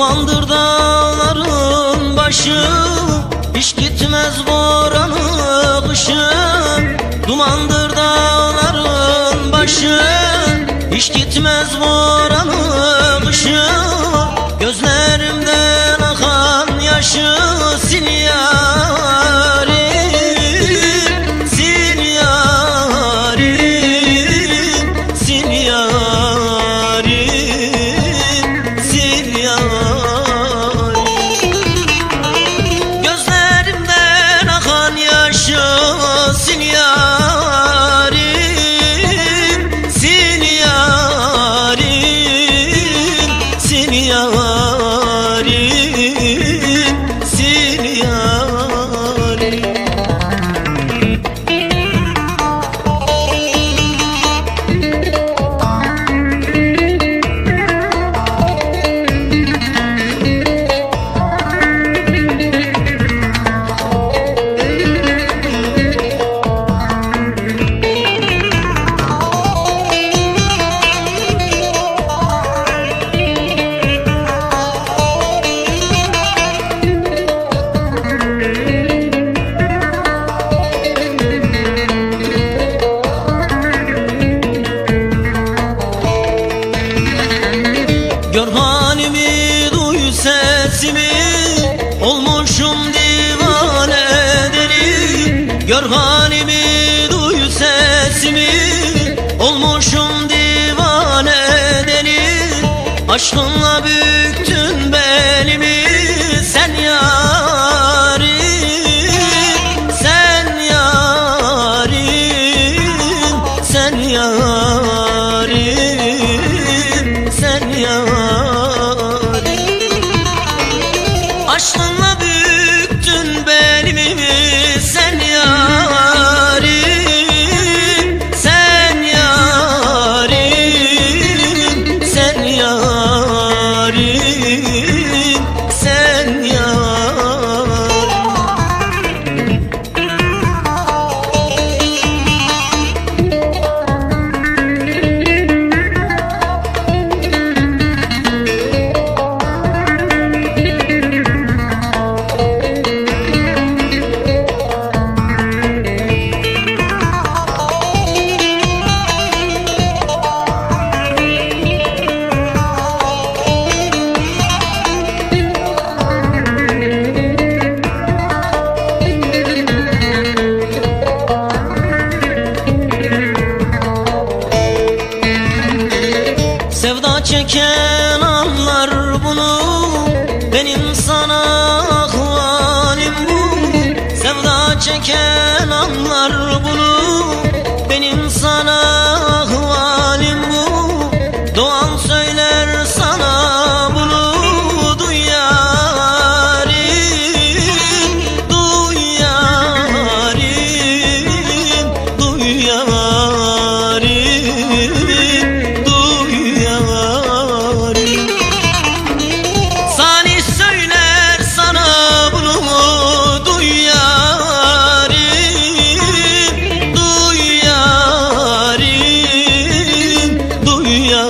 Dumandır dağların başı Hiç gitmez boranı kışın. Dumandır dağların başı Hiç gitmez boranı sesimi Olmuşum divane deli. Gör halimi duy sesimi. Olmuşum divane deli. Aşkınla büktün belimi. Sen yarim Sen yarim Sen yarim Sen yarim Çeken anlar bunu. Benim sana ahvalim bu. Sevda çeken anlar dünya